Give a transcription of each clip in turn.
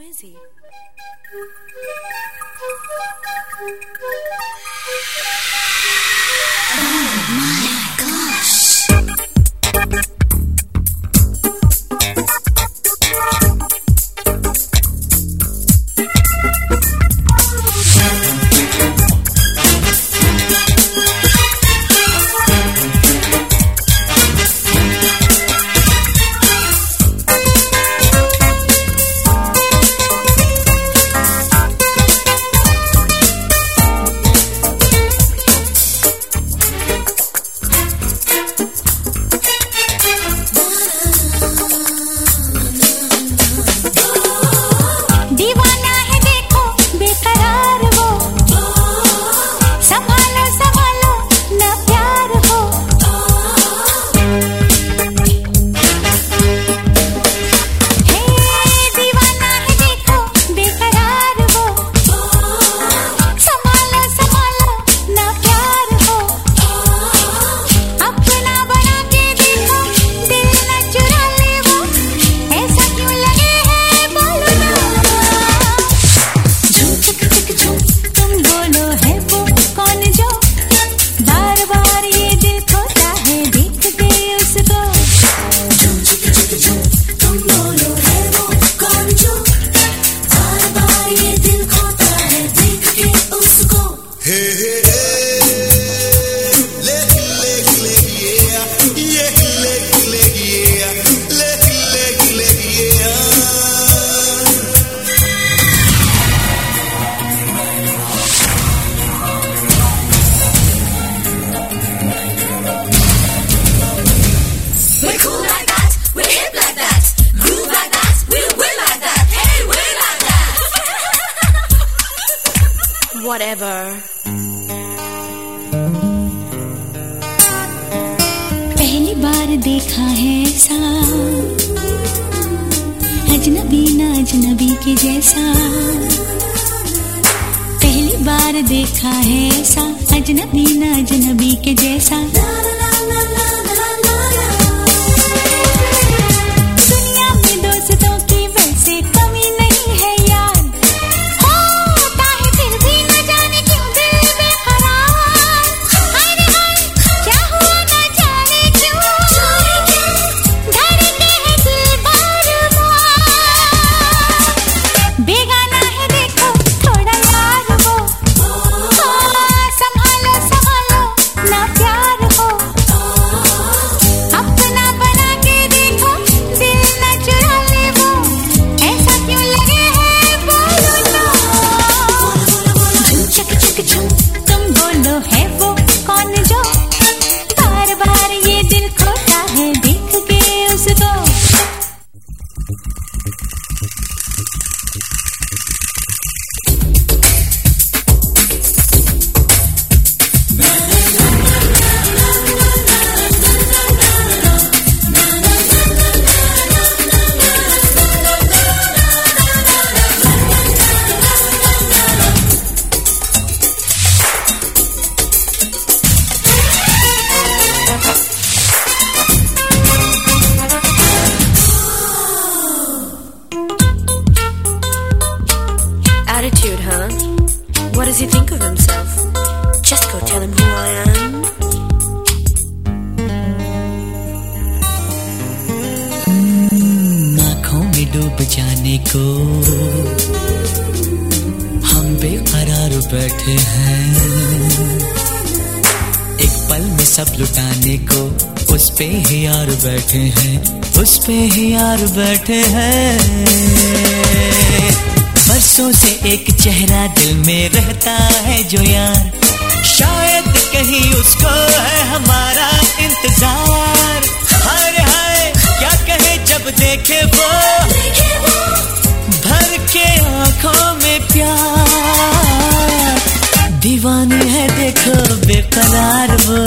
is he? Whatever. पहली बार देखा है ऐसा। अजनबी ना अजनबी के जैसा। पहली बार देखा है ऐसा। अजनबी ना अजनबी के जैसा। दुनिया tell him who I am. डूब जाने को हम बेकरार बैठे हैं एक पल में सब लुटाने को उस पे ही यार बैठे हैं, उस पे ही यार बैठे हैं बरसों से एक चेहरा दिल में रहता है जो यार कहीं उसको है हमारा इंतज़ार। हाय रे हाय, क्या कहे जब देखे वो? भर के आँखों में प्यार। दीवानी है, देखो, बेकरार वो।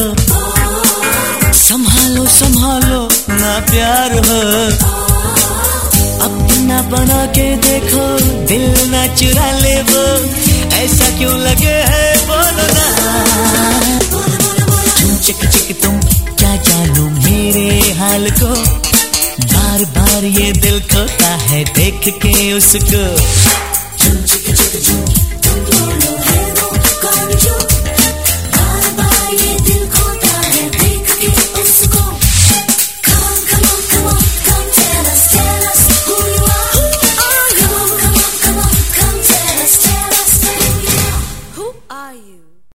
संभालो संभालो, ना प्यार हो। अपना बना के देखो, दिल ना चुरा ले वो। ऐसा क्यों लगे है, बोलो ना। हाल को। बार बार ये दिल खोता है देख के उसको।